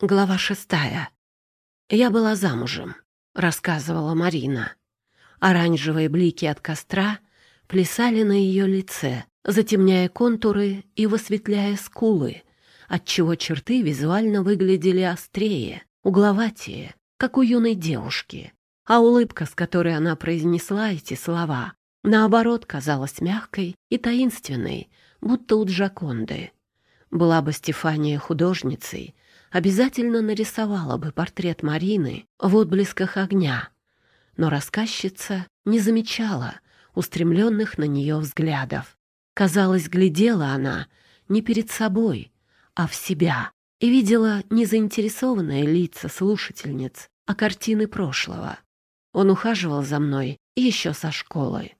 Глава шестая. «Я была замужем», — рассказывала Марина. Оранжевые блики от костра плясали на ее лице, затемняя контуры и высветляя скулы, отчего черты визуально выглядели острее, угловатее, как у юной девушки. А улыбка, с которой она произнесла эти слова, наоборот, казалась мягкой и таинственной, будто у Джаконды. Была бы Стефания художницей — обязательно нарисовала бы портрет Марины в отблесках огня. Но рассказчица не замечала устремленных на нее взглядов. Казалось, глядела она не перед собой, а в себя и видела не заинтересованные лица слушательниц, а картины прошлого. Он ухаживал за мной еще со школы.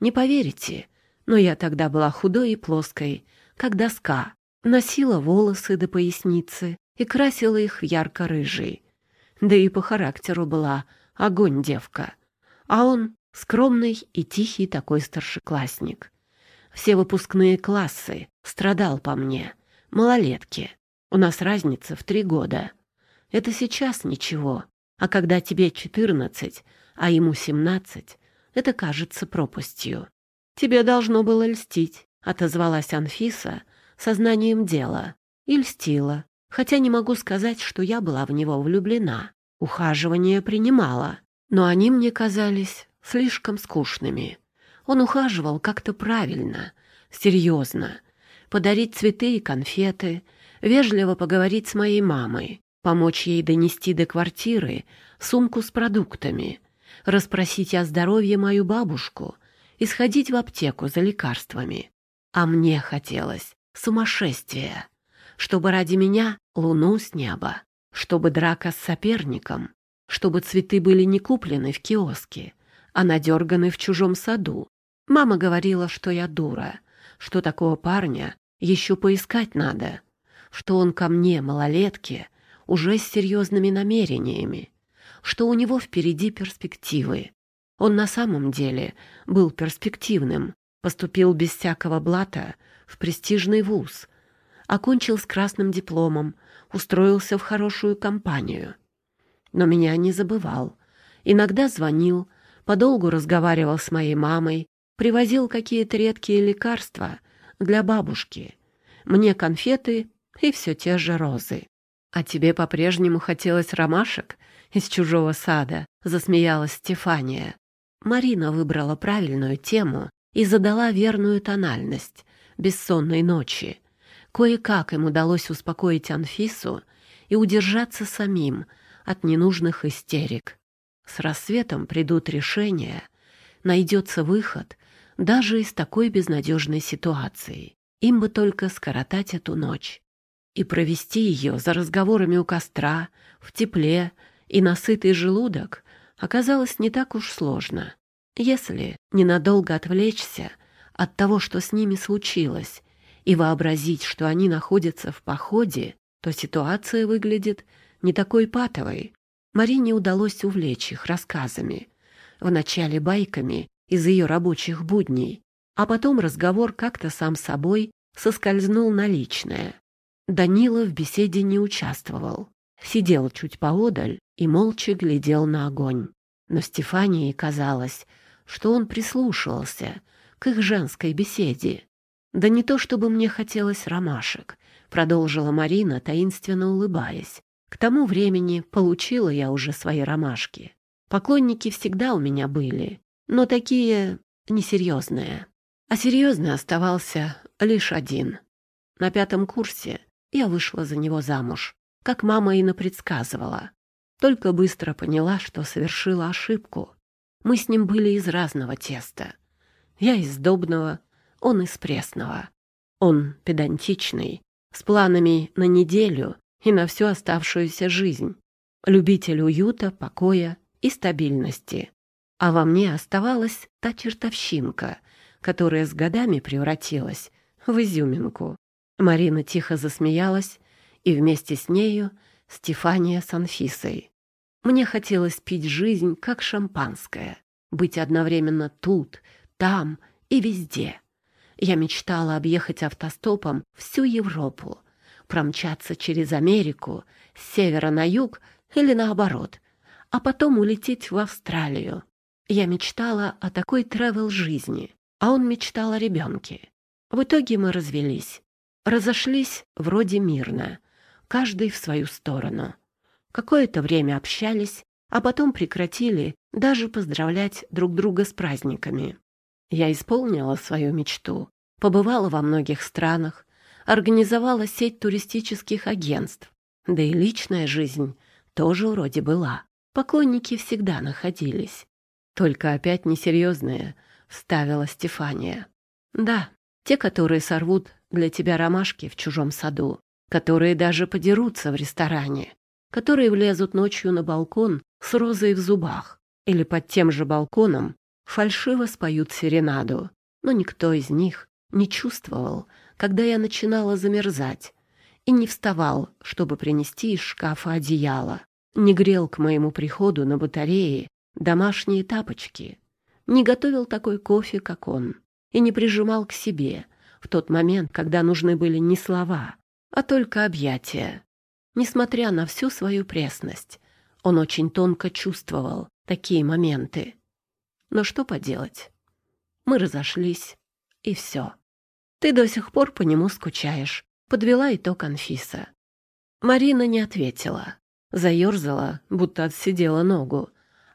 Не поверите, но я тогда была худой и плоской, как доска, носила волосы до поясницы, и красила их в ярко-рыжий. Да и по характеру была огонь девка. А он скромный и тихий такой старшеклассник. Все выпускные классы страдал по мне. Малолетки. У нас разница в три года. Это сейчас ничего. А когда тебе четырнадцать, а ему семнадцать, это кажется пропастью. Тебе должно было льстить, отозвалась Анфиса сознанием дела. И льстила, хотя не могу сказать, что я была в него влюблена. Ухаживания принимала, но они мне казались слишком скучными. Он ухаживал как-то правильно, серьезно. Подарить цветы и конфеты, вежливо поговорить с моей мамой, помочь ей донести до квартиры сумку с продуктами, расспросить о здоровье мою бабушку и сходить в аптеку за лекарствами. А мне хотелось сумасшествия чтобы ради меня луну с неба, чтобы драка с соперником, чтобы цветы были не куплены в киоске, а надерганы в чужом саду. Мама говорила, что я дура, что такого парня еще поискать надо, что он ко мне, малолетке, уже с серьезными намерениями, что у него впереди перспективы. Он на самом деле был перспективным, поступил без всякого блата в престижный вуз — окончил с красным дипломом, устроился в хорошую компанию. Но меня не забывал. Иногда звонил, подолгу разговаривал с моей мамой, привозил какие-то редкие лекарства для бабушки. Мне конфеты и все те же розы. «А тебе по-прежнему хотелось ромашек из чужого сада?» — засмеялась Стефания. Марина выбрала правильную тему и задала верную тональность бессонной ночи. Кое-как им удалось успокоить Анфису и удержаться самим от ненужных истерик. С рассветом придут решения, найдется выход даже из такой безнадежной ситуации. Им бы только скоротать эту ночь и провести ее за разговорами у костра, в тепле и насытый желудок оказалось не так уж сложно. Если ненадолго отвлечься от того, что с ними случилось, и вообразить, что они находятся в походе, то ситуация выглядит не такой патовой. Марине удалось увлечь их рассказами. Вначале байками из ее рабочих будней, а потом разговор как-то сам собой соскользнул на личное. Данила в беседе не участвовал. Сидел чуть поодаль и молча глядел на огонь. Но Стефании казалось, что он прислушивался к их женской беседе «Да не то чтобы мне хотелось ромашек», — продолжила Марина, таинственно улыбаясь. «К тому времени получила я уже свои ромашки. Поклонники всегда у меня были, но такие несерьезные. А серьезный оставался лишь один. На пятом курсе я вышла за него замуж, как мама и напредсказывала. Только быстро поняла, что совершила ошибку. Мы с ним были из разного теста. Я из сдобного, он из пресного. Он педантичный, с планами на неделю и на всю оставшуюся жизнь. Любитель уюта, покоя и стабильности. А во мне оставалась та чертовщинка, которая с годами превратилась в изюминку. Марина тихо засмеялась, и вместе с нею Стефания с Анфисой. Мне хотелось пить жизнь как шампанское, быть одновременно тут, там и везде. Я мечтала объехать автостопом всю Европу, промчаться через Америку с севера на юг или наоборот, а потом улететь в Австралию. Я мечтала о такой тревел-жизни, а он мечтал о ребенке. В итоге мы развелись. Разошлись вроде мирно, каждый в свою сторону. Какое-то время общались, а потом прекратили даже поздравлять друг друга с праздниками. Я исполнила свою мечту, побывала во многих странах, организовала сеть туристических агентств, да и личная жизнь тоже вроде была. Поклонники всегда находились. Только опять несерьезные, вставила Стефания. Да, те, которые сорвут для тебя ромашки в чужом саду, которые даже подерутся в ресторане, которые влезут ночью на балкон с розой в зубах или под тем же балконом фальшиво споют серенаду. Но никто из них не чувствовал, когда я начинала замерзать, и не вставал, чтобы принести из шкафа одеяло, не грел к моему приходу на батарее домашние тапочки, не готовил такой кофе, как он, и не прижимал к себе в тот момент, когда нужны были не слова, а только объятия. Несмотря на всю свою пресность, он очень тонко чувствовал такие моменты. Но что поделать? Мы разошлись, и все. Ты до сих пор по нему скучаешь, подвела итог Анфиса. Марина не ответила, заерзала, будто отсидела ногу,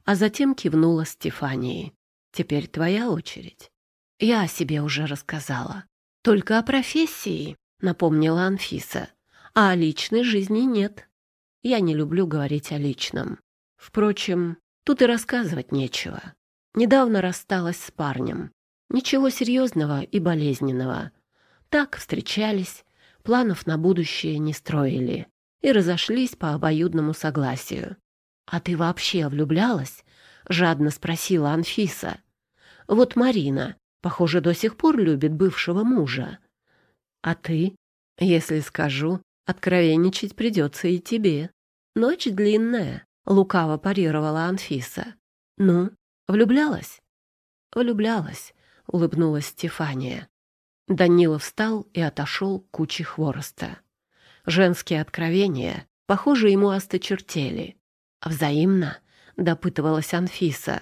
а затем кивнула Стефании. «Теперь твоя очередь». «Я о себе уже рассказала. Только о профессии», — напомнила Анфиса. «А о личной жизни нет. Я не люблю говорить о личном. Впрочем, тут и рассказывать нечего. Недавно рассталась с парнем. Ничего серьезного и болезненного. Так встречались, планов на будущее не строили и разошлись по обоюдному согласию. «А ты вообще влюблялась?» — жадно спросила Анфиса. «Вот Марина, похоже, до сих пор любит бывшего мужа. А ты? Если скажу, откровенничать придется и тебе. Ночь длинная», — лукаво парировала Анфиса. «Ну, влюблялась?» «Влюблялась», — улыбнулась Стефания. Данила встал и отошел к куче хвороста. Женские откровения, похоже, ему осточертели. «Взаимно?» — допытывалась Анфиса.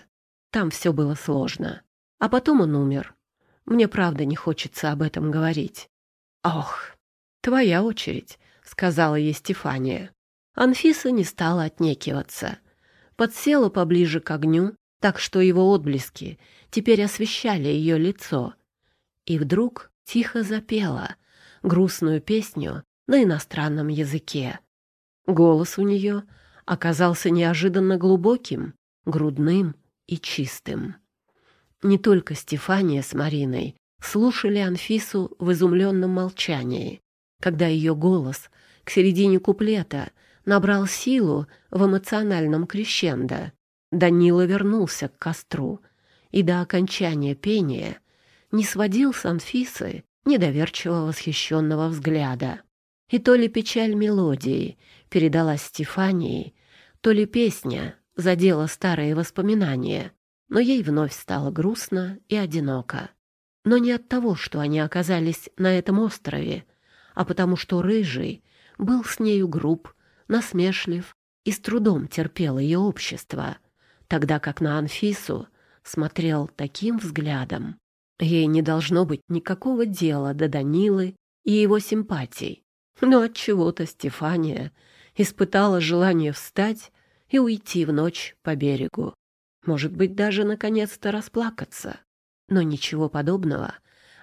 Там все было сложно. А потом он умер. Мне правда не хочется об этом говорить. «Ох, твоя очередь», — сказала ей Стефания. Анфиса не стала отнекиваться. Подсела поближе к огню, так что его отблески теперь освещали ее лицо. И вдруг тихо запела грустную песню на иностранном языке. Голос у нее оказался неожиданно глубоким, грудным и чистым. Не только Стефания с Мариной слушали Анфису в изумленном молчании, когда ее голос к середине куплета набрал силу в эмоциональном крещендо. Данила вернулся к костру и до окончания пения не сводил с Анфисы недоверчиво восхищенного взгляда. И то ли печаль мелодии передалась Стефании, то ли песня задела старые воспоминания, но ей вновь стало грустно и одиноко. Но не от того, что они оказались на этом острове, а потому что Рыжий был с нею груб, насмешлив и с трудом терпел ее общество, тогда как на Анфису смотрел таким взглядом. Ей не должно быть никакого дела до Данилы и его симпатий. Но от чего то Стефания испытала желание встать и уйти в ночь по берегу. Может быть, даже наконец-то расплакаться. Но ничего подобного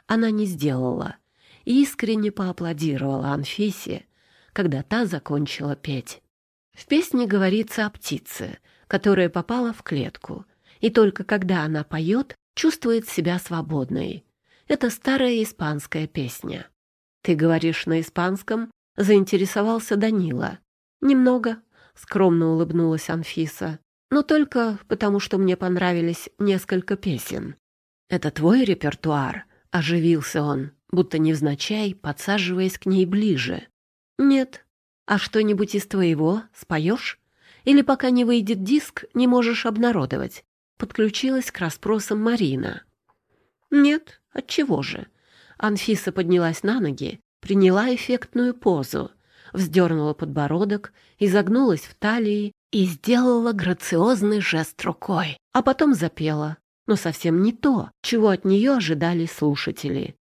она не сделала и искренне поаплодировала Анфисе, когда та закончила петь. В песне говорится о птице, которая попала в клетку, и только когда она поет, чувствует себя свободной. Это старая испанская песня. «Ты говоришь на испанском?» — заинтересовался Данила. «Немного», — скромно улыбнулась Анфиса. «Но только потому, что мне понравились несколько песен». «Это твой репертуар?» — оживился он, будто невзначай, подсаживаясь к ней ближе. «Нет. А что-нибудь из твоего споешь? Или пока не выйдет диск, не можешь обнародовать?» Подключилась к расспросам Марина. «Нет, отчего же?» Анфиса поднялась на ноги, приняла эффектную позу — вздернула подбородок, изогнулась в талии и сделала грациозный жест рукой, а потом запела, но совсем не то, чего от нее ожидали слушатели.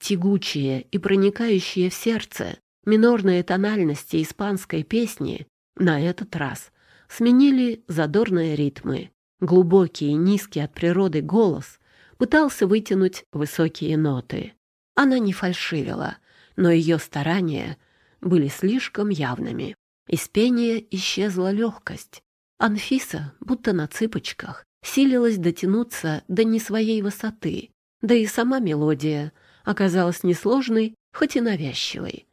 Тягучие и проникающие в сердце минорные тональности испанской песни на этот раз сменили задорные ритмы. Глубокий и низкий от природы голос пытался вытянуть высокие ноты. Она не фальшивила, но ее старания были слишком явными. Из пения исчезла легкость. Анфиса, будто на цыпочках, силилась дотянуться до не своей высоты, да и сама мелодия оказалась несложной, хоть и навязчивой.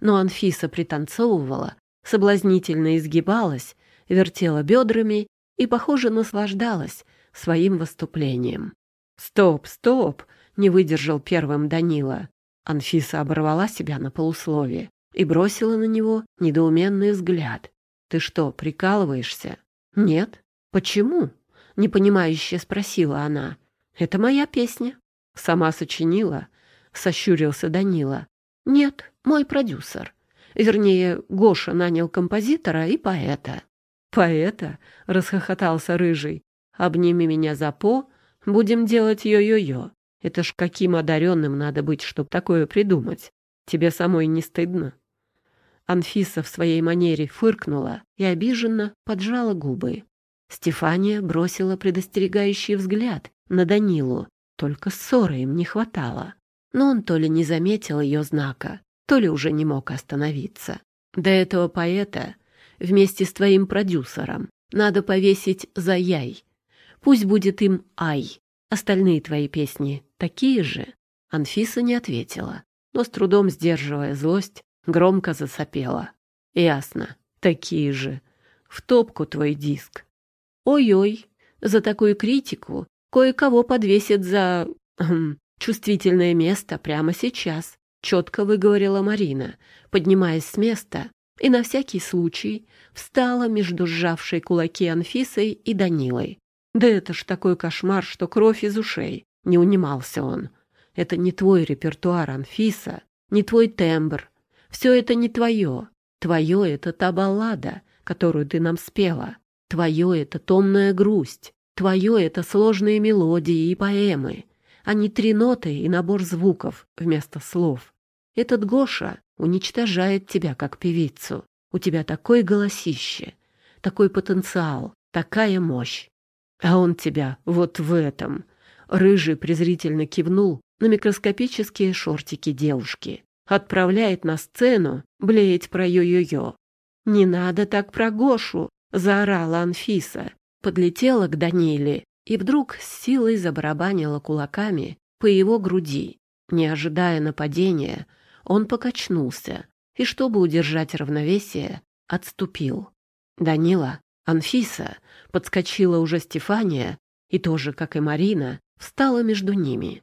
Но Анфиса пританцовывала, соблазнительно изгибалась, вертела бедрами и, похоже, наслаждалась своим выступлением. «Стоп, стоп!» — не выдержал первым Данила. Анфиса оборвала себя на полуслове и бросила на него недоуменный взгляд. «Ты что, прикалываешься?» «Нет». «Почему?» — непонимающе спросила она. «Это моя песня». «Сама сочинила?» — сощурился Данила. «Нет, мой продюсер. Вернее, Гоша нанял композитора и поэта». «Поэта?» — расхохотался Рыжий. «Обними меня за по, будем делать йо-йо-йо. Это ж каким одаренным надо быть, чтобы такое придумать. Тебе самой не стыдно?» Анфиса в своей манере фыркнула и обиженно поджала губы. Стефания бросила предостерегающий взгляд на Данилу. Только ссоры им не хватало. Но он то ли не заметил ее знака, то ли уже не мог остановиться. До этого поэта вместе с твоим продюсером надо повесить за яй. Пусть будет им ай. Остальные твои песни такие же?» Анфиса не ответила, но с трудом сдерживая злость, громко засопела. «Ясно, такие же. В топку твой диск. Ой-ой, за такую критику кое-кого подвесят за... Хм, чувствительное место прямо сейчас», — четко выговорила Марина, поднимаясь с места и на всякий случай встала между сжавшей кулаки Анфисой и Данилой. «Да это ж такой кошмар, что кровь из ушей!» — не унимался он. «Это не твой репертуар, Анфиса, не твой тембр. Все это не твое. Твое — это та баллада, которую ты нам спела. Твое — это томная грусть. Твое — это сложные мелодии и поэмы, а не три ноты и набор звуков вместо слов. Этот Гоша уничтожает тебя как певицу. У тебя такое голосище, такой потенциал, такая мощь. А он тебя вот в этом. Рыжий презрительно кивнул на микроскопические шортики девушки. Отправляет на сцену блеять про йо-йо-йо. «Не надо так про Гошу!» — заорала Анфиса. Подлетела к Даниле и вдруг с силой забарабанила кулаками по его груди. Не ожидая нападения, он покачнулся и, чтобы удержать равновесие, отступил. Данила, Анфиса, подскочила уже Стефания и тоже, как и Марина, встала между ними.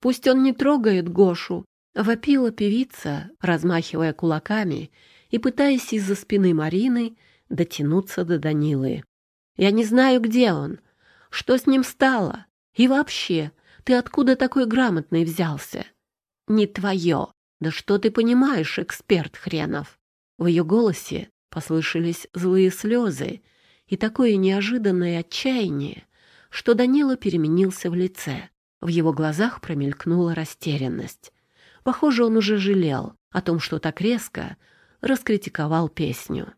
«Пусть он не трогает Гошу!» — вопила певица, размахивая кулаками и пытаясь из-за спины Марины дотянуться до Данилы. «Я не знаю, где он. Что с ним стало? И вообще, ты откуда такой грамотный взялся?» «Не твое!» «Да что ты понимаешь, эксперт хренов?» В ее голосе послышались злые слезы и такое неожиданное отчаяние, что Данила переменился в лице. В его глазах промелькнула растерянность. Похоже, он уже жалел о том, что так резко раскритиковал песню.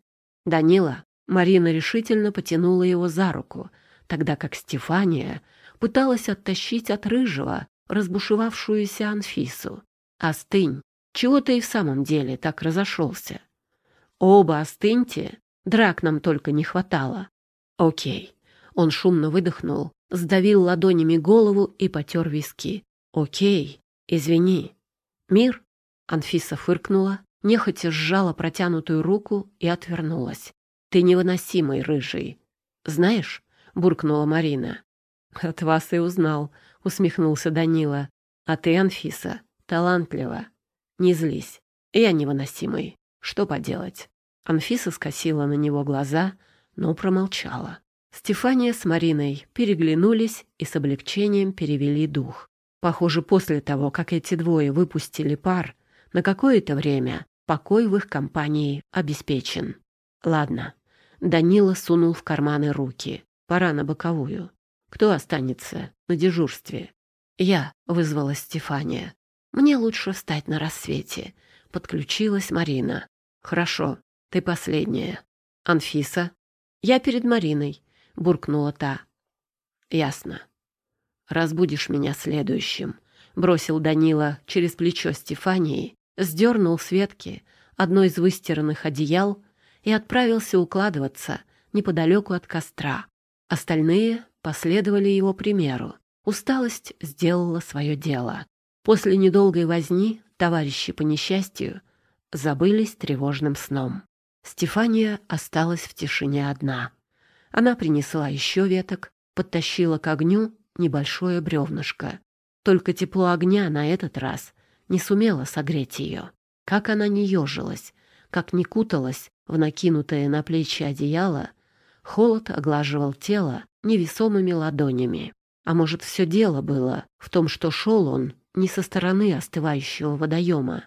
«Данила!» Марина решительно потянула его за руку, тогда как Стефания пыталась оттащить от рыжего разбушевавшуюся Анфису. «Остынь! Чего ты и в самом деле так разошелся? Оба остыньте, драк нам только не хватало. Окей. Он шумно выдохнул, сдавил ладонями голову и потер виски. Окей, извини. Мир? Анфиса фыркнула, нехотя сжала протянутую руку и отвернулась. Ты невыносимый, рыжий. Знаешь, буркнула Марина. От вас и узнал, усмехнулся Данила. А ты, Анфиса, талантлива. Не злись. Я невыносимый. Что поделать? Анфиса скосила на него глаза, но промолчала. Стефания с Мариной переглянулись и с облегчением перевели дух. Похоже, после того, как эти двое выпустили пар, на какое-то время покой в их компании обеспечен. Ладно. Данила сунул в карманы руки. Пора на боковую. Кто останется на дежурстве? Я, вызвала Стефания. Мне лучше встать на рассвете. Подключилась Марина. Хорошо, ты последняя. Анфиса? Я перед Мариной, буркнула та. Ясно. Разбудишь меня следующим, бросил Данила через плечо Стефании, сдернул с ветки одно из выстиранных одеял и отправился укладываться неподалеку от костра. Остальные последовали его примеру. Усталость сделала свое дело. После недолгой возни товарищи по несчастью забылись тревожным сном. Стефания осталась в тишине одна. Она принесла еще веток, подтащила к огню небольшое бревнышко. Только тепло огня на этот раз не сумело согреть ее. Как она не ежилась, как не куталась в накинутое на плечи одеяло, холод оглаживал тело невесомыми ладонями. А может, все дело было в том, что шел он не со стороны остывающего водоема,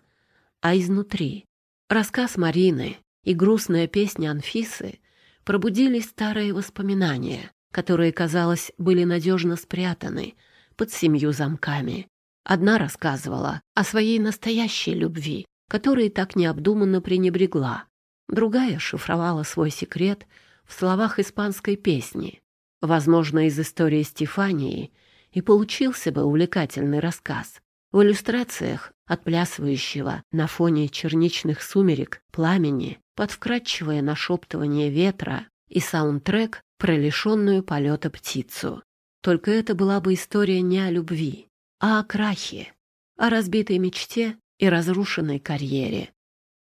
а изнутри. Рассказ Марины и грустная песня Анфисы пробудили старые воспоминания, которые, казалось, были надежно спрятаны под семью замками. Одна рассказывала о своей настоящей любви, которой так необдуманно пренебрегла. Другая шифровала свой секрет в словах испанской песни. Возможно, из истории Стефании и получился бы увлекательный рассказ. В иллюстрациях отплясывающего на фоне черничных сумерек пламени под вкрадчивое нашептывание ветра и саундтрек про лишенную полета птицу. Только это была бы история не о любви, а о крахе, о разбитой мечте и разрушенной карьере.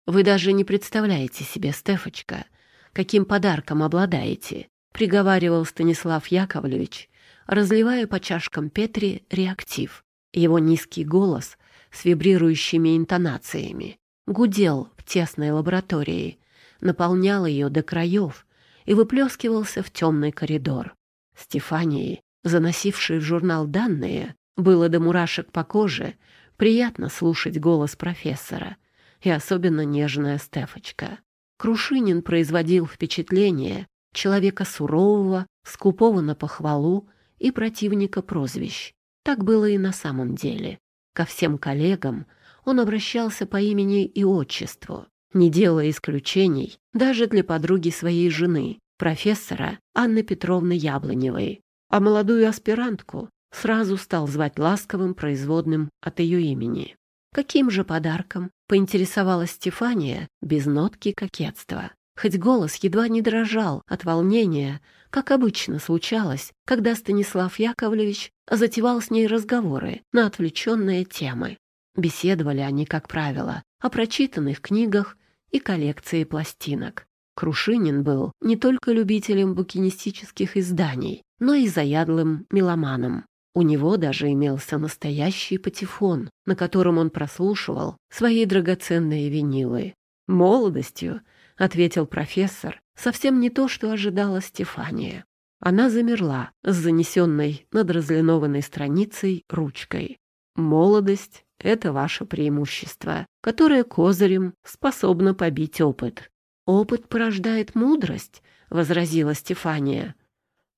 Вы даже не представляете себе, Стефочка, каким подарком обладаете, приговаривал Станислав Яковлевич, разливая по чашкам Петри реактив. Его низкий голос с вибрирующими интонациями гудел в тесной лаборатории, наполнял ее до краев и выплескивался в темный коридор. Стефании, заносившей в журнал данные, было до мурашек по коже приятно слушать голос профессора и особенно нежная Стефочка. Крушинин производил впечатление человека сурового, скупого на похвалу и противника прозвищ. Так было и на самом деле. Ко всем коллегам он обращался по имени и отчеству, не делая исключений даже для подруги своей жены, профессора Анны Петровны Яблоневой, а молодую аспирантку сразу стал звать ласковым производным от ее имени. Каким же подарком поинтересовалась Стефания без нотки кокетства? Хоть голос едва не дрожал от волнения, как обычно случалось, когда Станислав Яковлевич затевал с ней разговоры на отвлеченные темы. Беседовали они, как правило, о прочитанных книгах и коллекции пластинок. Крушинин был не только любителем букинистических изданий, но и заядлым меломаном. У него даже имелся настоящий патефон, на котором он прослушивал свои драгоценные винилы. «Молодостью», — ответил профессор, — совсем не то, что ожидала Стефания. Она замерла с занесенной над разлинованной страницей ручкой. «Молодость — это ваше преимущество, которое козырем способно побить опыт». «Опыт порождает мудрость», — возразила Стефания.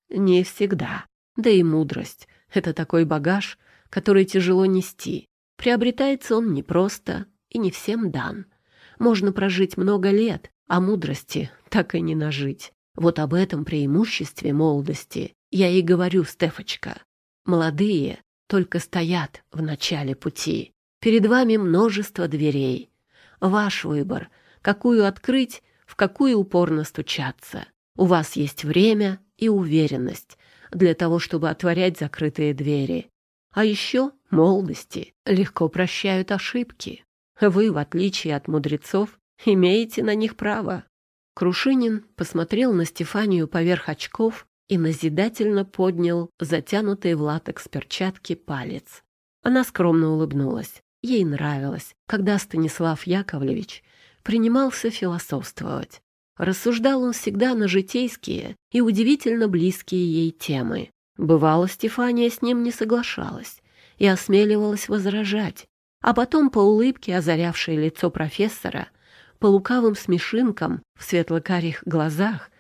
«Не всегда. Да и мудрость — это такой багаж, который тяжело нести. Приобретается он непросто и не всем дан. Можно прожить много лет, а мудрости так и не нажить. Вот об этом преимуществе молодости я и говорю, Стефочка. Молодые только стоят в начале пути. Перед вами множество дверей. Ваш выбор, какую открыть, в какую упорно стучаться. У вас есть время и уверенность для того, чтобы отворять закрытые двери. А еще молодости легко прощают ошибки. Вы, в отличие от мудрецов, имеете на них право. Крушинин посмотрел на Стефанию поверх очков и назидательно поднял затянутый в латекс перчатки палец. Она скромно улыбнулась. Ей нравилось, когда Станислав Яковлевич принимался философствовать. Рассуждал он всегда на житейские и удивительно близкие ей темы. Бывало, Стефания с ним не соглашалась и осмеливалась возражать. а потом по улыбке, озарявшей лицо профессора, по лукавым смешинкам в светло-карих глазах,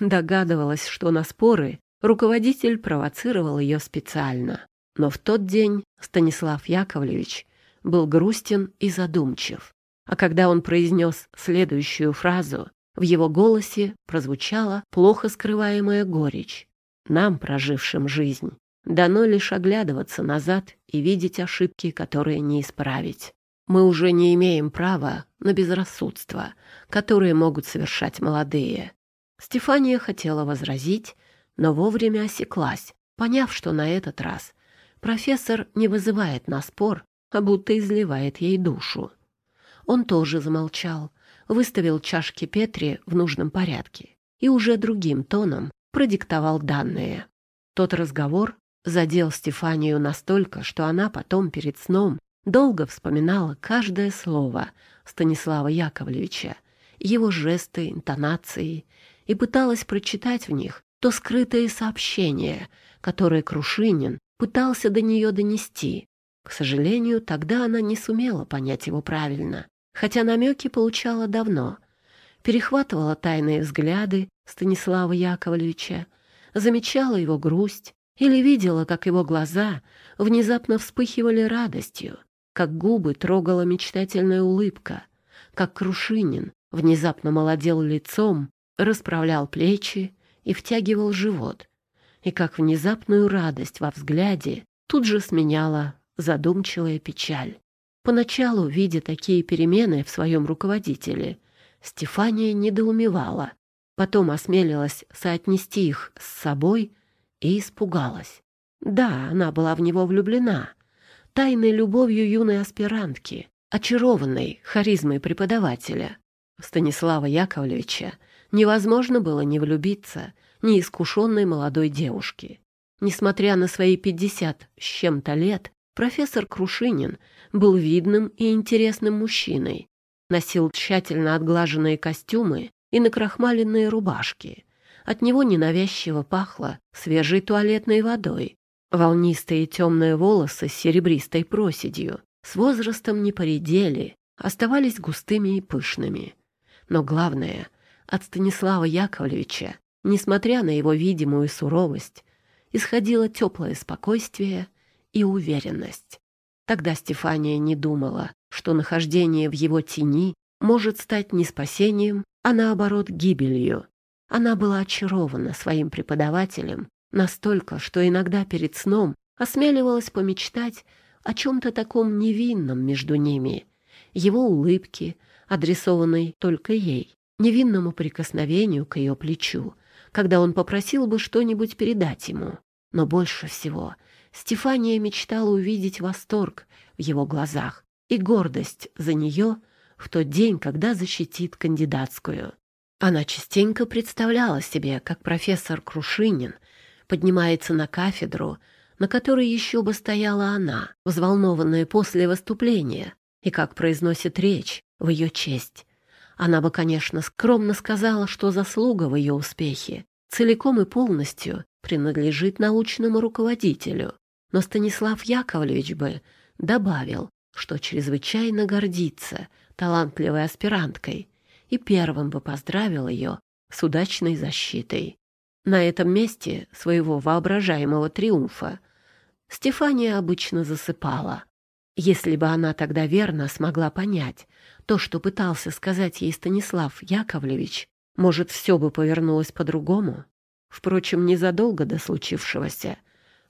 догадывалась, что на споры руководитель провоцировал ее специально. Но в тот день Станислав Яковлевич был грустен и задумчив. А когда он произнес следующую фразу, в его голосе прозвучала плохо скрываемая горечь. Нам, прожившим жизнь, дано лишь оглядываться назад и видеть ошибки, которые не исправить. Мы уже не имеем права на безрассудство, которые могут совершать молодые. Стефания хотела возразить, но вовремя осеклась, поняв, что на этот раз профессор не вызывает на спор, а будто изливает ей душу. Он тоже замолчал, выставил чашки Петри в нужном порядке и уже другим тоном продиктовал данные. Тот разговор задел Стефанию настолько, что она потом перед сном долго вспоминала каждое слово Станислава Яковлевича, его жесты, интонации, и пыталась прочитать в них то скрытое сообщение, которое Крушинин пытался до нее донести. К сожалению, тогда она не сумела понять его правильно, хотя намеки получала давно. Перехватывала тайные взгляды Станислава Яковлевича, замечала его грусть или видела, как его глаза внезапно вспыхивали радостью, как губы трогала мечтательная улыбка, как Крушинин внезапно молодел лицом, расправлял плечи и втягивал живот, и как внезапную радость во взгляде тут же сменяла задумчивая печаль. Поначалу, видя такие перемены в своем руководителе, Стефания недоумевала, потом осмелилась соотнести их с собой и испугалась. Да, она была в него влюблена, тайной любовью юной аспирантки, очарованной харизмой преподавателя. Станислава Яковлевича невозможно было не влюбиться неискушенной молодой девушке. Несмотря на свои пятьдесят с чем-то лет, профессор Крушинин был видным и интересным мужчиной. Носил тщательно отглаженные костюмы и накрахмаленные рубашки. От него ненавязчиво пахло свежей туалетной водой. Волнистые темные волосы с серебристой проседью с возрастом не поредели, оставались густыми и пышными. Но главное, от Станислава Яковлевича, несмотря на его видимую суровость, исходило теплое спокойствие и уверенность. Тогда Стефания не думала, что нахождение в его тени может стать не спасением, а наоборот гибелью. Она была очарована своим преподавателем настолько, что иногда перед сном осмеливалась помечтать о чем-то таком невинном между ними, его улыбке, адресованной только ей, невинному прикосновению к ее плечу, когда он попросил бы что-нибудь передать ему. Но больше всего Стефания мечтала увидеть восторг в его глазах и гордость за нее в тот день, когда защитит кандидатскую. Она частенько представляла себе, как профессор Крушинин поднимается на кафедру, на которой еще бы стояла она, взволнованная после выступления, и как произносит речь в ее честь. Она бы, конечно, скромно сказала, что заслуга в ее успехе целиком и полностью принадлежит научному руководителю, но Станислав Яковлевич бы добавил, что чрезвычайно гордится талантливой аспиранткой и первым бы поздравил ее с удачной защитой. На этом месте своего воображаемого триумфа Стефания обычно засыпала. Если бы она тогда верно смогла понять то, что пытался сказать ей Станислав Яковлевич, может, все бы повернулось по-другому. Впрочем, незадолго до случившегося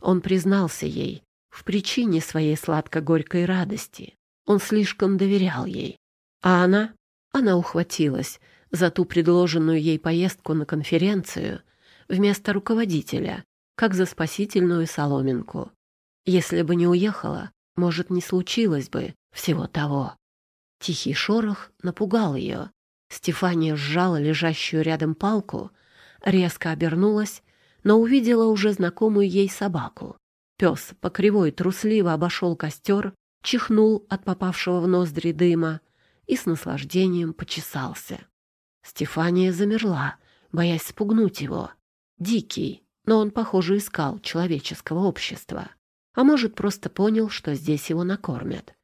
он признался ей в причине своей сладко-горькой радости. Он слишком доверял ей. А она? Она ухватилась за ту предложенную ей поездку на конференцию вместо руководителя, как за спасительную соломинку. Если бы не уехала, может, не случилось бы всего того. Тихий шорох напугал ее. Стефания сжала лежащую рядом палку, резко обернулась но увидела уже знакомую ей собаку. Пес по кривой трусливо обошел костер, чихнул от попавшего в ноздри дыма и с наслаждением почесался. Стефания замерла, боясь спугнуть его. Дикий, но он, похоже, искал человеческого общества. А может, просто понял, что здесь его накормят.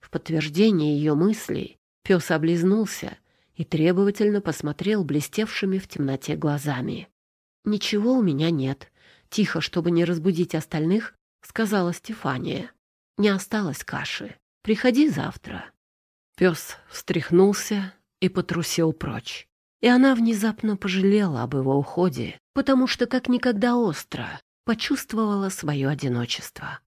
В подтверждение ее мыслей пес облизнулся и требовательно посмотрел блестевшими в темноте глазами. «Ничего у меня нет», — тихо, чтобы не разбудить остальных, сказала Стефания. «Не осталось каши. Приходи завтра». Пес встряхнулся и потрусил прочь. И она внезапно пожалела об его уходе, потому что как никогда остро почувствовала свое одиночество.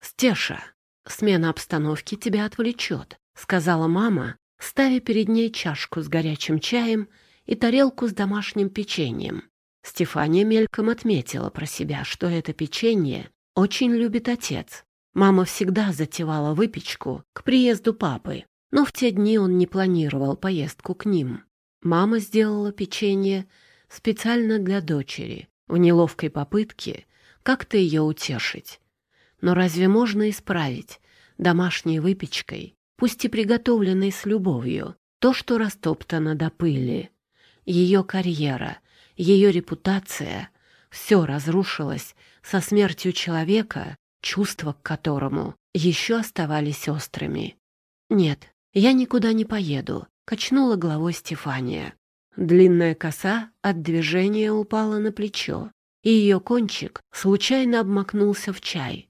«Стеша, смена обстановки тебя отвлечет», — сказала мама, ставя перед ней чашку с горячим чаем и тарелку с домашним печеньем. Стефания мельком отметила про себя, что это печенье очень любит отец. Мама всегда затевала выпечку к приезду папы, но в те дни он не планировал поездку к ним. Мама сделала печенье специально для дочери, в неловкой попытке как-то ее утешить. Но разве можно исправить домашней выпечкой, пусть и приготовленной с любовью, то, что растоптано до пыли? Ее карьера, ее репутация — все разрушилось со смертью человека, чувства к которому еще оставались острыми. «Нет, я никуда не поеду», — качнула головой Стефания. Длинная коса от движения упала на плечо, и ее кончик случайно обмакнулся в чай.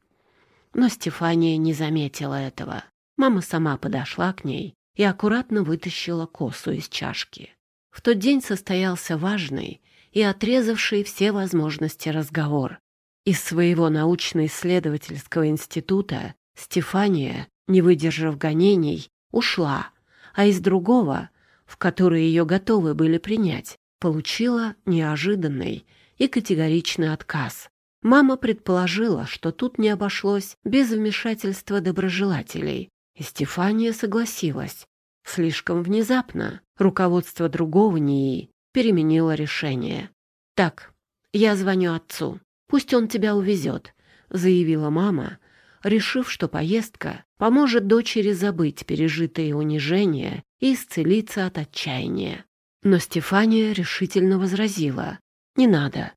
Но Стефания не заметила этого. Мама сама подошла к ней и аккуратно вытащила косу из чашки. В тот день состоялся важный и отрезавший все возможности разговор. Из своего научно-исследовательского института Стефания, не выдержав гонений, ушла, а из другого в которые ее готовы были принять, получила неожиданный и категоричный отказ. Мама предположила, что тут не обошлось без вмешательства доброжелателей, и Стефания согласилась. Слишком внезапно руководство другого НИИ переменило решение. «Так, я звоню отцу. Пусть он тебя увезет», — заявила мама, решив, что поездка поможет дочери забыть пережитые унижения и исцелиться от отчаяния. Но Стефания решительно возразила. «Не надо».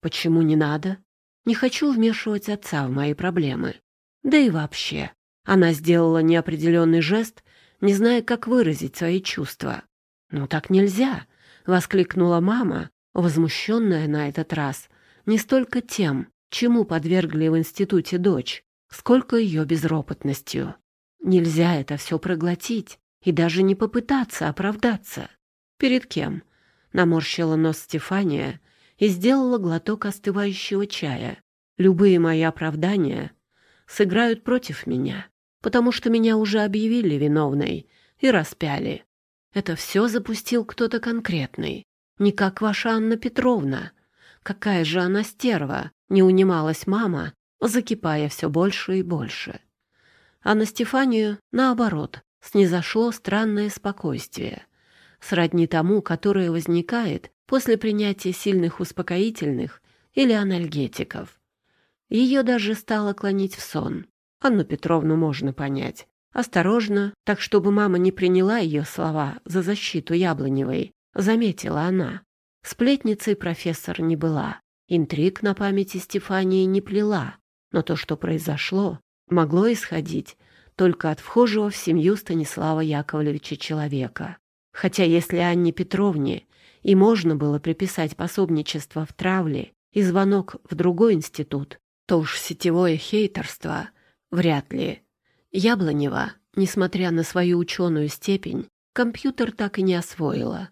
«Почему не надо?» «Не хочу вмешивать отца в мои проблемы. Да и вообще». Она сделала неопределенный жест, не зная, как выразить свои чувства. «Ну так нельзя!» — воскликнула мама, возмущенная на этот раз не столько тем, чему подвергли в институте дочь, сколько ее безропотностью. Нельзя это все проглотить и даже не попытаться оправдаться. Перед кем? Наморщила нос Стефания и сделала глоток остывающего чая. Любые мои оправдания сыграют против меня, потому что меня уже объявили виновной и распяли. Это все запустил кто-то конкретный, не как ваша Анна Петровна. Какая же она стерва, не унималась мама, закипая все больше и больше. А на Стефанию, наоборот, снизошло странное спокойствие, сродни тому, которое возникает после принятия сильных успокоительных или анальгетиков. Ее даже стало клонить в сон. Анну Петровну можно понять. Осторожно, так чтобы мама не приняла ее слова за защиту Яблоневой, заметила она. Сплетницей профессор не была, интриг на памяти Стефании не плела, но то, что произошло, могло исходить только от вхожего в семью Станислава Яковлевича человека. Хотя если Анне Петровне и можно было приписать пособничество в травле и звонок в другой институт, то уж сетевое хейтерство вряд ли. Яблонева, несмотря на свою ученую степень, компьютер так и не освоила.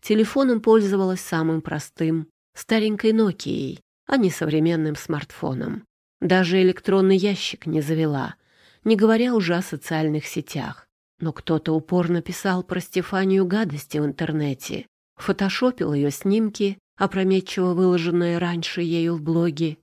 Телефоном пользовалась самым простым, старенькой Нокией, а не современным смартфоном. Даже электронный ящик не завела, не говоря уже о социальных сетях. Но кто-то упорно писал про Стефанию гадости в интернете, фотошопил ее снимки, опрометчиво выложенные раньше ею в блоге,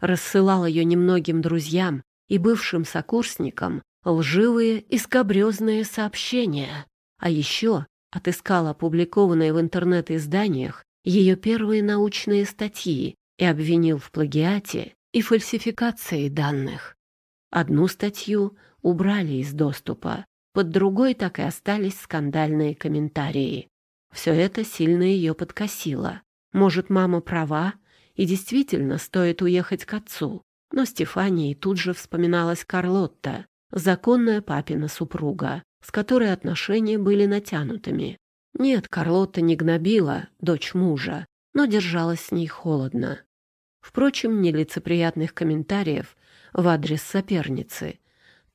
рассылал ее немногим друзьям и бывшим сокурсникам лживые и скобрезные сообщения. А еще отыскал опубликованные в интернет-изданиях ее первые научные статьи и обвинил в плагиате и фальсификацией данных. Одну статью убрали из доступа, под другой так и остались скандальные комментарии. Все это сильно ее подкосило. Может, мама права, и действительно стоит уехать к отцу. Но Стефании тут же вспоминалась Карлотта, законная папина супруга, с которой отношения были натянутыми. Нет, Карлотта не гнобила дочь мужа, но держалась с ней холодно. Впрочем, нелицеприятных комментариев в адрес соперницы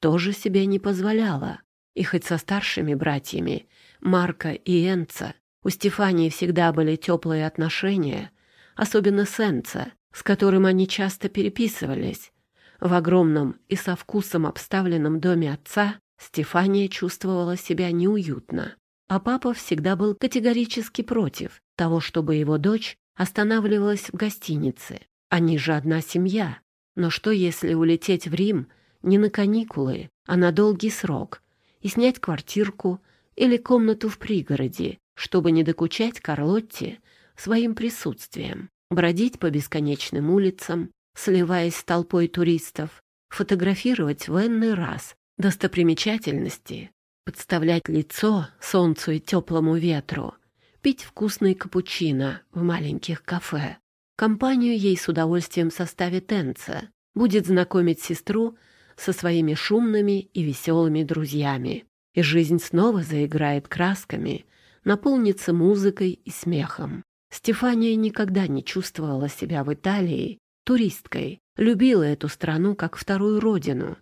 тоже себе не позволяла. И хоть со старшими братьями, Марка и Энца, у Стефании всегда были теплые отношения, особенно с Энца, с которым они часто переписывались. В огромном и со вкусом обставленном доме отца Стефания чувствовала себя неуютно, а папа всегда был категорически против того, чтобы его дочь останавливалась в гостинице. Они же одна семья. Но что, если улететь в Рим не на каникулы, а на долгий срок и снять квартирку или комнату в пригороде, чтобы не докучать Карлотте своим присутствием, бродить по бесконечным улицам, сливаясь с толпой туристов, фотографировать в энный раз достопримечательности, подставлять лицо солнцу и теплому ветру, пить вкусный капучино в маленьких кафе. Компанию ей с удовольствием составит Энца, будет знакомить сестру со своими шумными и веселыми друзьями. И жизнь снова заиграет красками, наполнится музыкой и смехом. Стефания никогда не чувствовала себя в Италии туристкой, любила эту страну как вторую родину,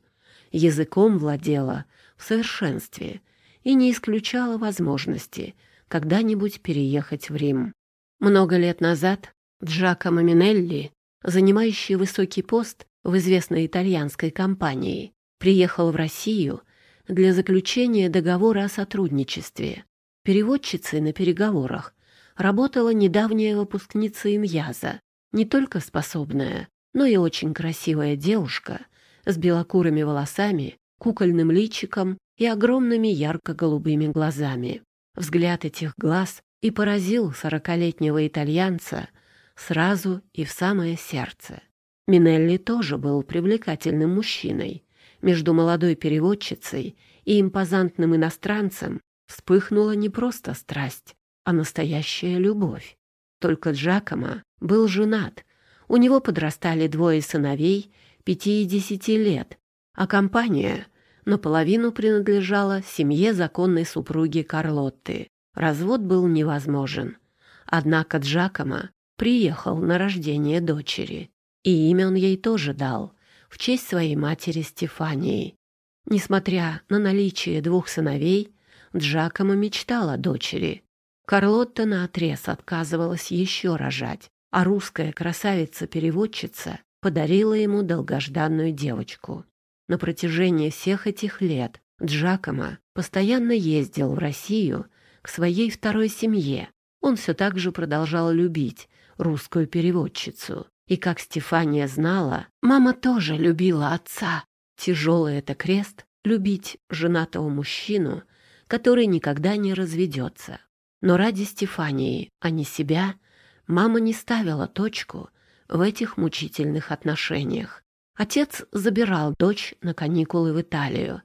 языком владела в совершенстве и не исключала возможности когда-нибудь переехать в Рим. Много лет назад Джакомо Минелли, занимающий высокий пост в известной итальянской компании, приехал в Россию для заключения договора о сотрудничестве. Переводчицей на переговорах работала недавняя выпускница Иньяза, не только способная, но и очень красивая девушка с белокурыми волосами, кукольным личиком и огромными ярко-голубыми глазами. Взгляд этих глаз и поразил сорокалетнего итальянца сразу и в самое сердце. Минелли тоже был привлекательным мужчиной. Между молодой переводчицей и импозантным иностранцем вспыхнула не просто страсть, а настоящая любовь. Только Джакомо был женат. У него подрастали двое сыновей пяти и десяти лет, а компания наполовину принадлежала семье законной супруги Карлотты. Развод был невозможен. Однако Джакомо приехал на рождение дочери, и имя он ей тоже дал, в честь своей матери Стефании. Несмотря на наличие двух сыновей, Джакомо мечтал о дочери. Карлотта наотрез отказывалась еще рожать, а русская красавица-переводчица подарила ему долгожданную девочку. На протяжении всех этих лет Джакомо постоянно ездил в Россию к своей второй семье. Он все так же продолжал любить русскую переводчицу. И, как Стефания знала, мама тоже любила отца. Тяжелый это крест — любить женатого мужчину, который никогда не разведется. Но ради Стефании, а не себя, мама не ставила точку в этих мучительных отношениях. Отец забирал дочь на каникулы в Италию.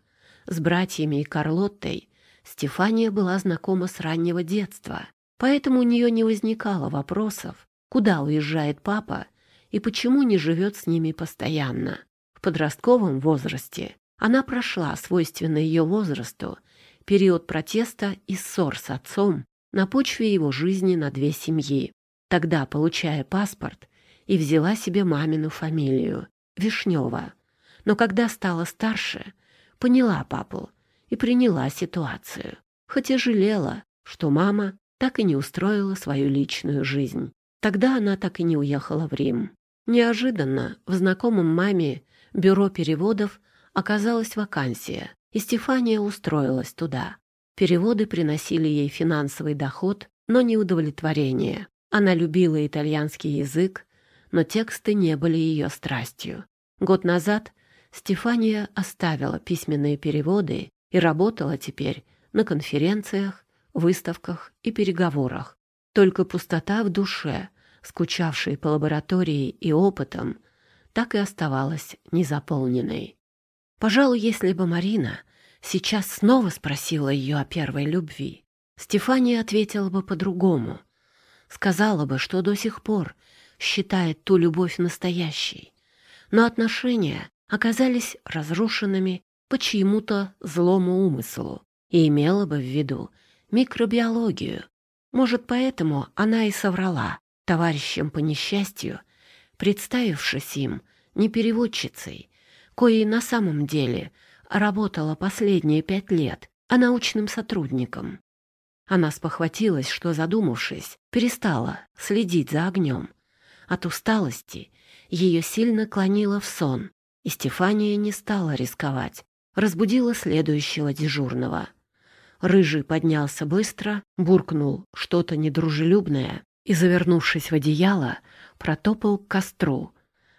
С братьями и Карлоттой Стефания была знакома с раннего детства, поэтому у нее не возникало вопросов, куда уезжает папа и почему не живет с ними постоянно. В подростковом возрасте она прошла свойственный ее возрасту период протеста и ссор с отцом на почве его жизни на две семьи. Тогда, получая паспорт, и взяла себе мамину фамилию — Вишнева. Но когда стала старше, поняла папу и приняла ситуацию, хоть и жалела, что мама так и не устроила свою личную жизнь. Тогда она так и не уехала в Рим. Неожиданно в знакомом маме бюро переводов оказалась вакансия, и Стефания устроилась туда. Переводы приносили ей финансовый доход, но не удовлетворение. Она любила итальянский язык, но тексты не были ее страстью. Год назад Стефания оставила письменные переводы и работала теперь на конференциях, выставках и переговорах. Только пустота в душе, скучавшей по лаборатории и опытам, так и оставалась незаполненной. Пожалуй, если бы Марина сейчас снова спросила ее о первой любви, Стефания ответила бы по-другому. Сказала бы, что до сих пор считает ту любовь настоящей. Но отношения оказались разрушенными по чьему-то злому умыслу и имела бы в виду микробиологию. Может, поэтому она и соврала товарищам по несчастью, представившись им не переводчицей, коей на самом деле работала последние пять лет, а научным сотрудником. Она спохватилась, что, задумавшись, перестала следить за огнем. От усталости ее сильно клонило в сон, и Стефания не стала рисковать. Разбудила следующего дежурного. Рыжий поднялся быстро, буркнул что-то недружелюбное и, завернувшись в одеяло, протопал к костру.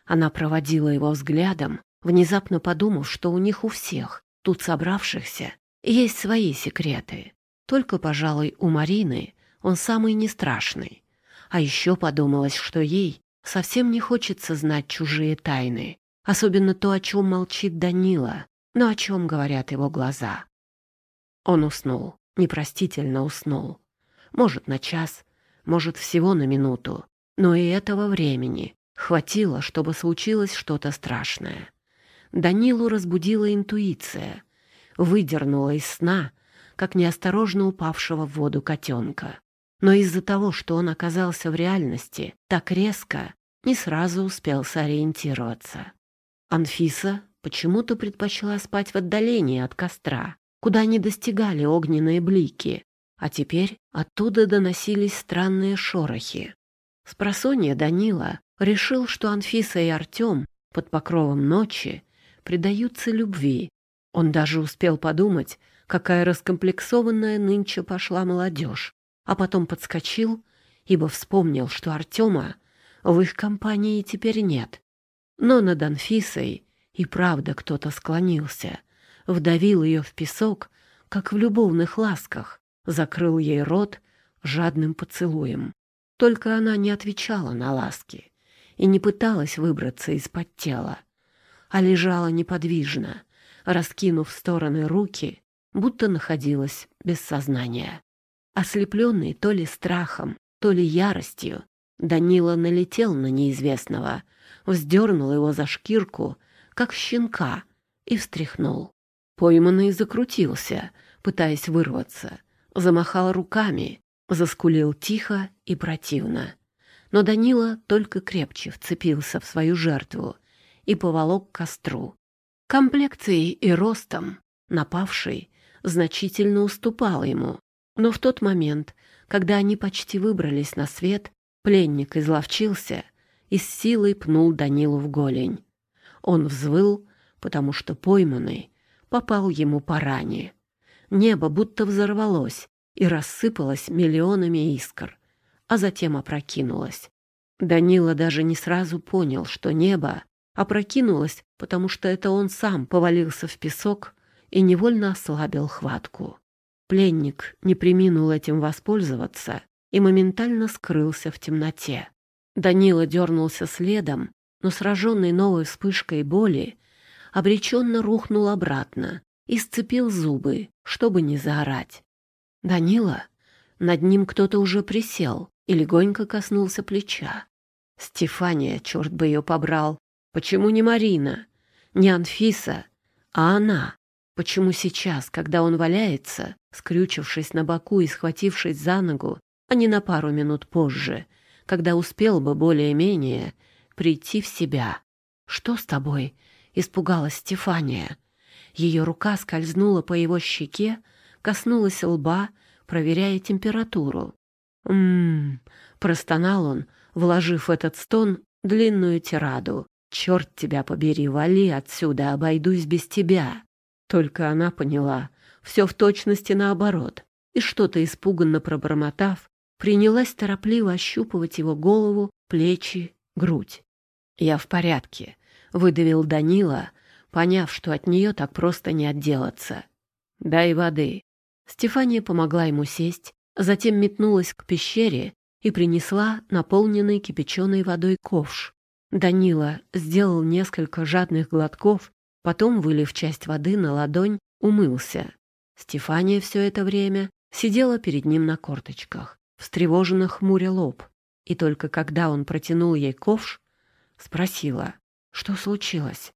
Она проводила его взглядом, внезапно подумав, что у них у всех, тут собравшихся, есть свои секреты. Только, пожалуй, у Марины он самый нестрашный. А еще подумалось, что ей совсем не хочется знать чужие тайны, особенно то, о чем молчит Данила, но о чем говорят его глаза. Он уснул, непростительно уснул. Может, на час, может, всего на минуту, но и этого времени хватило, чтобы случилось что-то страшное. Данилу разбудила интуиция, выдернула из сна, как неосторожно упавшего в воду котенка. Но из-за того, что он оказался в реальности так резко, не сразу успел сориентироваться. Анфиса почему-то предпочла спать в отдалении от костра, куда не достигали огненные блики, а теперь оттуда доносились странные шорохи. Спросонья Данила решил, что Анфиса и Артем под покровом ночи предаются любви. Он даже успел подумать, какая раскомплексованная нынче пошла молодежь, а потом подскочил, ибо вспомнил, что Артема в их компании теперь нет. Но над Анфисой и правда кто-то склонился, вдавил ее в песок, как в любовных ласках, закрыл ей рот жадным поцелуем. Только она не отвечала на ласки и не пыталась выбраться из-под тела, а лежала неподвижно, раскинув в стороны руки, будто находилась без сознания. Ослепленный то ли страхом, то ли яростью, Данила налетел на неизвестного, вздернул его за шкирку, как щенка, и встряхнул. Пойманный закрутился, пытаясь вырваться, замахал руками, заскулил тихо и противно. Но Данила только крепче вцепился в свою жертву и поволок к костру. Комплекцией и ростом напавший значительно уступал ему, но в тот момент, когда они почти выбрались на свет, пленник изловчился и с силой пнул Данилу в голень. Он взвыл, потому что пойманный попал ему по ране. Небо будто взорвалось и рассыпалось миллионами искр, а затем опрокинулось. Данила даже не сразу понял, что небо опрокинулось, потому что это он сам повалился в песок и невольно ослабил хватку. Пленник не приминул этим воспользоваться и моментально скрылся в темноте. Данила дернулся следом, но сраженный новой вспышкой боли обреченно рухнул обратно и сцепил зубы, чтобы не заорать. Данила, над ним кто-то уже присел и легонько коснулся плеча. Стефания, черт бы ее побрал. Почему не Марина, не Анфиса, а она? Почему сейчас, когда он валяется, скрючившись на боку и схватившись за ногу, а не на пару минут позже, когда успел бы более-менее прийти в себя? «Что с тобой?» испугалась Стефания. Ее рука скользнула по его щеке, коснулась лба, проверяя температуру. «М-м-м», простонал он, вложив в этот стон длинную тираду. «Черт тебя побери, вали отсюда, обойдусь без тебя». Только она поняла, все в точности наоборот, и что-то испуганно пробормотав, принялась торопливо ощупывать его голову, плечи, грудь. «Я в порядке», выдавил Данила, поняв, что от нее так просто не отделаться. «Дай воды». Стефания помогла ему сесть, затем метнулась к пещере и принесла наполненный кипяченой водой ковш. Данила сделал несколько жадных глотков, потом, вылив часть воды на ладонь, умылся. Стефания все это время сидела перед ним на корточках, встревоженно хмуря лоб, и только когда он протянул ей ковш, спросила, что случилось?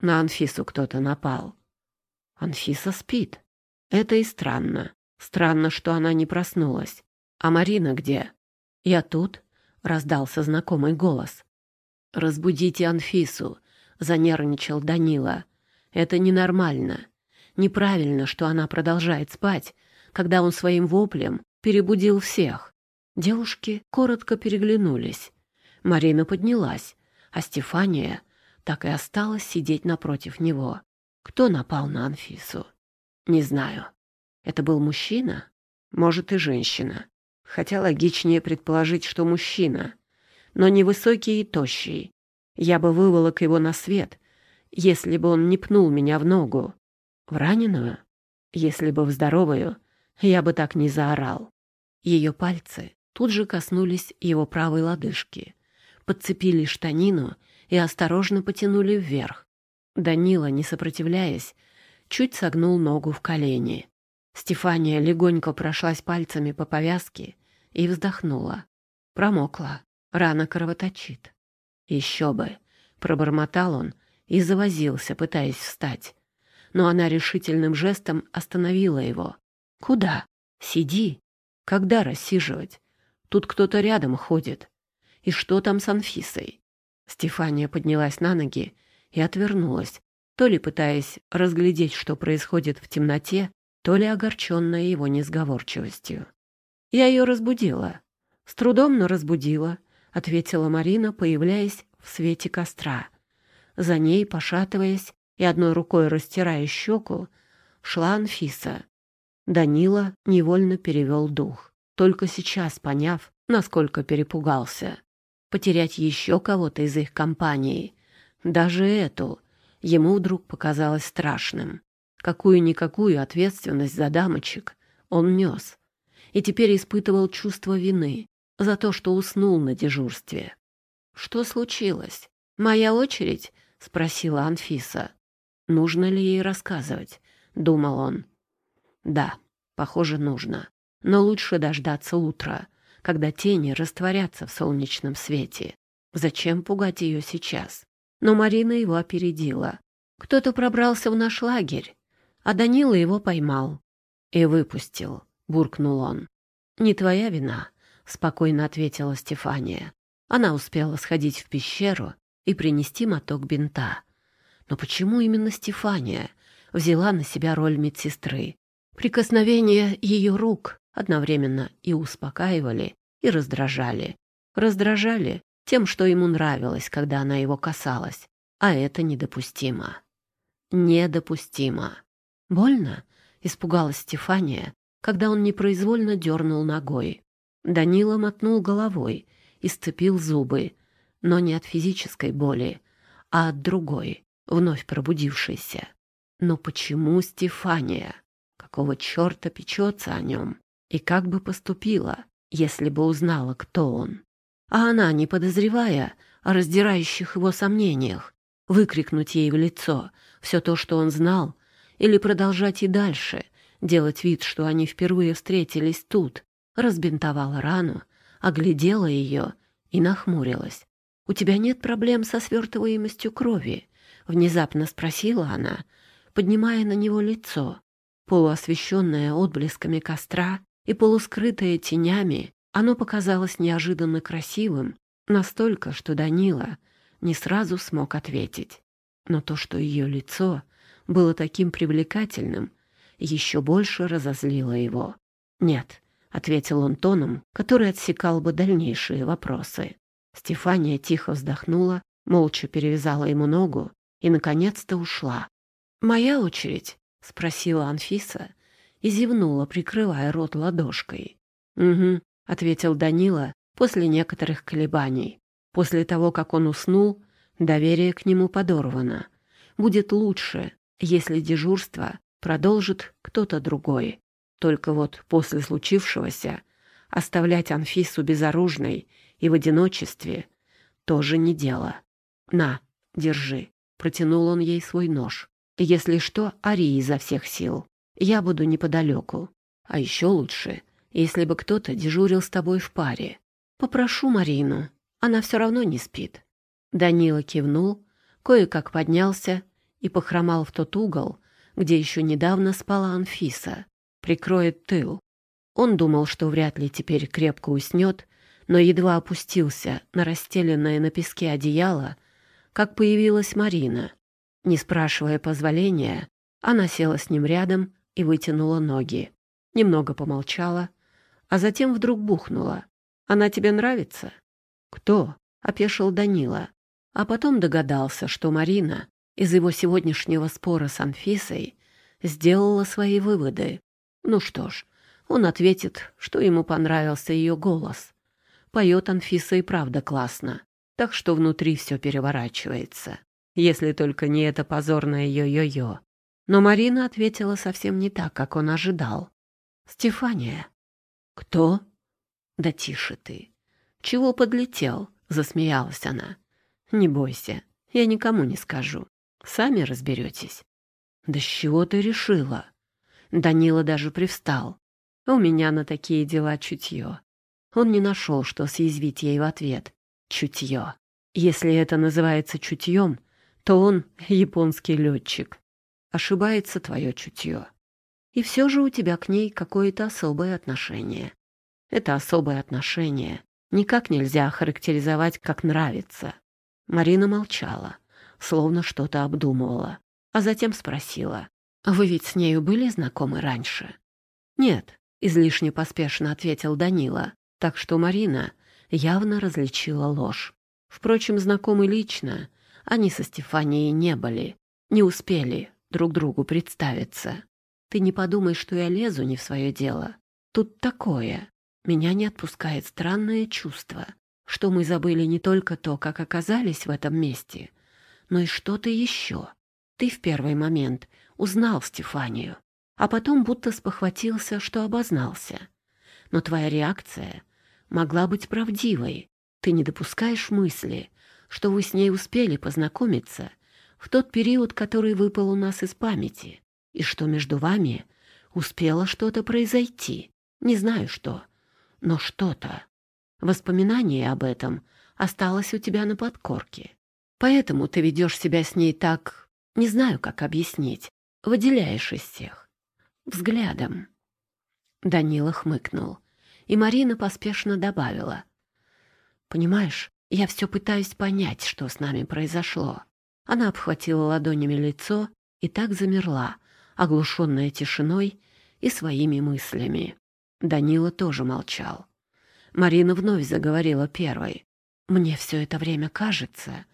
На Анфису кто-то напал. Анфиса спит. Это и странно. Странно, что она не проснулась. А Марина где? Я тут, раздался знакомый голос. Разбудите Анфису, занервничал Данила. Это ненормально. Неправильно, что она продолжает спать, когда он своим воплем перебудил всех. Девушки коротко переглянулись. Марина поднялась, а Стефания так и осталась сидеть напротив него. Кто напал на Анфису? Не знаю. Это был мужчина? Может, и женщина. Хотя логичнее предположить, что мужчина. Но невысокий и тощий. Я бы выволок его на свет, если бы он не пнул меня в ногу. В раненую? Если бы в здоровую, я бы так не заорал. Ее пальцы тут же коснулись его правой лодыжки, подцепили штанину и осторожно потянули вверх. Данила, не сопротивляясь, чуть согнул ногу в колени. Стефания легонько прошлась пальцами по повязке и вздохнула. Промокла, рана кровоточит. Еще бы, пробормотал он и завозился, пытаясь встать но она решительным жестом остановила его. «Куда? Сиди. Когда рассиживать? Тут кто-то рядом ходит. И что там с Анфисой?» Стефания поднялась на ноги и отвернулась, то ли пытаясь разглядеть, что происходит в темноте, то ли огорченная его несговорчивостью. «Я ее разбудила. С трудом, но разбудила», — ответила Марина, появляясь в свете костра. За ней, пошатываясь, и одной рукой растирая щеку, шла Анфиса. Данила невольно перевел дух, только сейчас поняв, насколько перепугался. Потерять еще кого-то из их компании, даже эту, ему вдруг показалось страшным. Какую-никакую ответственность за дамочек он нес и теперь испытывал чувство вины за то, что уснул на дежурстве. «Что случилось? Моя очередь?» — спросила Анфиса. Нужно ли ей рассказывать? Думал он. Да, похоже, нужно. Но лучше дождаться утра, когда тени растворятся в солнечном свете. Зачем пугать ее сейчас? Но Марина его опередила. Кто-то пробрался в наш лагерь, а Данила его поймал. И выпустил, буркнул он. «Не твоя вина», — спокойно ответила Стефания. Она успела сходить в пещеру и принести моток бинта. Но почему именно Стефания взяла на себя роль медсестры? Прикосновения ее рук одновременно и успокаивали, и раздражали. Раздражали тем, что ему нравилось, когда она его касалась. А это недопустимо. Недопустимо. «Больно?» — испугалась Стефания, когда он непроизвольно дернул ногой. Данила мотнул головой и сцепил зубы, но не от физической боли, а от другой, вновь пробудившийся. Но почему Стефания? Какого черта печется о нем? И как бы поступила, если бы узнала, кто он? А она, не подозревая о раздирающих его сомнениях, выкрикнуть ей в лицо все то, что он знал, или продолжать и дальше, делать вид, что они впервые встретились тут, разбинтовала рану, оглядела ее и нахмурилась. «У тебя нет проблем со свертываемостью крови?» — внезапно спросила она, поднимая на него лицо. Полуосвещенное отблесками костра и полускрытое тенями, оно показалось неожиданно красивым, настолько, что Данила не сразу смог ответить. Но то, что ее лицо было таким привлекательным, еще больше разозлило его. «Нет», — ответил он тоном, который отсекал бы дальнейшие вопросы. Стефания тихо вздохнула, молча перевязала ему ногу и, наконец-то, ушла. «Моя очередь?» — спросила Анфиса и зевнула, прикрывая рот ладошкой. «Угу», — ответил Данила после некоторых колебаний. После того, как он уснул, доверие к нему подорвано. Будет лучше, если дежурство продолжит кто-то другой. Только вот после случившегося оставлять Анфису безоружной и в одиночестве тоже не дело. На, держи. Протянул он ей свой нож. «Если что, ори изо всех сил. Я буду неподалеку. А еще лучше, если бы кто-то дежурил с тобой в паре. Попрошу Марину. Она все равно не спит». Данила кивнул, кое-как поднялся и похромал в тот угол, где еще недавно спала Анфиса, прикроет тыл. Он думал, что вряд ли теперь крепко уснет, но едва опустился на расстеленное на песке одеяло, как появилась Марина. Не спрашивая позволения, она села с ним рядом и вытянула ноги. Немного помолчала, а затем вдруг бухнула. «Она тебе нравится?» «Кто?» — опешил Данила. А потом догадался, что Марина из его сегодняшнего спора с Анфисой сделала свои выводы. Ну что ж, он ответит, что ему понравился ее голос. Поет Анфиса и правда классно, так что внутри все переворачивается. Если только не это позорное йо-йо-йо. Но Марина ответила совсем не так, как он ожидал. «Стефания». «Кто?» «Да тише ты». «Чего подлетел?» — засмеялась она. «Не бойся, я никому не скажу. Сами разберетесь». «Да с чего ты решила?» Данила даже привстал. «У меня на такие дела чутье». Он не нашел, что съязвить ей в ответ. Чутье. Если это называется чутьем, то он японский летчик. Ошибается твое чутье. И все же у тебя к ней какое-то особое отношение. Это особое отношение никак нельзя охарактеризовать как «нравится». Марина молчала, словно что-то обдумывала, а затем спросила. «Вы ведь с нею были знакомы раньше?» «Нет», — излишне поспешно ответил Данила, так что Марина явно различила ложь. Впрочем, знакомы лично они со Стефанией не были, не успели друг другу представиться. Ты не подумай, что я лезу не в свое дело. Тут такое. Меня не отпускает странное чувство, что мы забыли не только то, как оказались в этом месте, но и что-то еще. Ты в первый момент узнал Стефанию, а потом будто спохватился, что обознался. Но твоя реакция могла быть правдивой. Ты не допускаешь мысли, что вы с ней успели познакомиться в тот период, который выпал у нас из памяти, и что между вами успело что-то произойти. Не знаю что, но что-то. Воспоминание об этом осталось у тебя на подкорке. Поэтому ты ведешь себя с ней так, не знаю, как объяснить, выделяешь из всех. Взглядом. Данила хмыкнул, и Марина поспешно добавила. «Понимаешь, я все пытаюсь понять, что с нами произошло». Она обхватила ладонями лицо и так замерла, оглушенная тишиной и своими мыслями. Данила тоже молчал. Марина вновь заговорила первой. «Мне все это время кажется,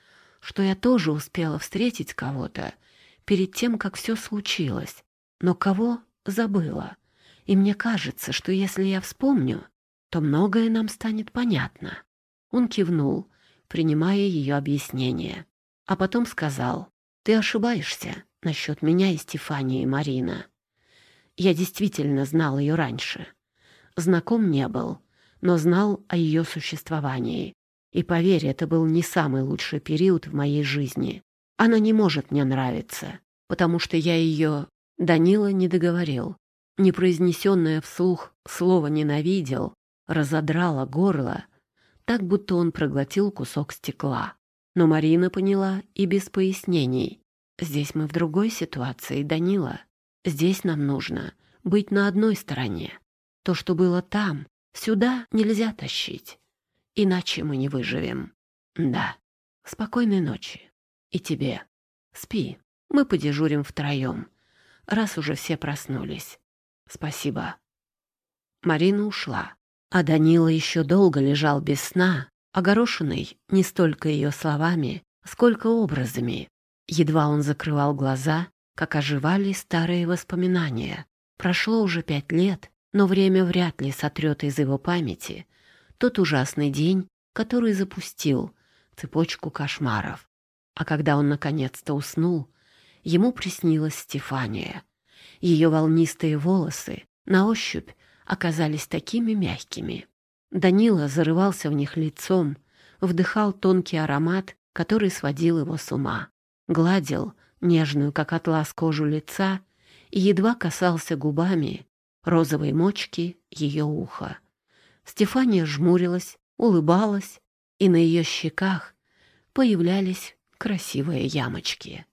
что я тоже успела встретить кого-то перед тем, как все случилось, но кого забыла. И мне кажется, что если я вспомню, то многое нам станет понятно». Он кивнул, принимая ее объяснение, а потом сказал, «Ты ошибаешься насчет меня и Стефании, Марина. Я действительно знал ее раньше. Знаком не был, но знал о ее существовании. И поверь, это был не самый лучший период в моей жизни. Она не может мне нравиться, потому что я ее... Данила не договорил. Непроизнесенное вслух слово «ненавидел» разодрало горло, так будто он проглотил кусок стекла. Но Марина поняла и без пояснений. «Здесь мы в другой ситуации, Данила. Здесь нам нужно быть на одной стороне. То, что было там, сюда нельзя тащить. Иначе мы не выживем. Да. Спокойной ночи. И тебе. Спи. Мы подежурим втроем, раз уже все проснулись. Спасибо». Марина ушла. А Данила еще долго лежал без сна, огорошенный не столько ее словами, сколько образами. Едва он закрывал глаза, как оживали старые воспоминания. Прошло уже пять лет, но время вряд ли сотрет из его памяти тот ужасный день, который запустил цепочку кошмаров. А когда он наконец-то уснул, ему приснилась Стефания. Ее волнистые волосы на ощупь оказались такими мягкими. Данила зарывался в них лицом, вдыхал тонкий аромат, который сводил его с ума. Гладил нежную, как атлас, кожу лица и едва касался губами розовой мочки ее уха. Стефания жмурилась, улыбалась, и на ее щеках появлялись красивые ямочки.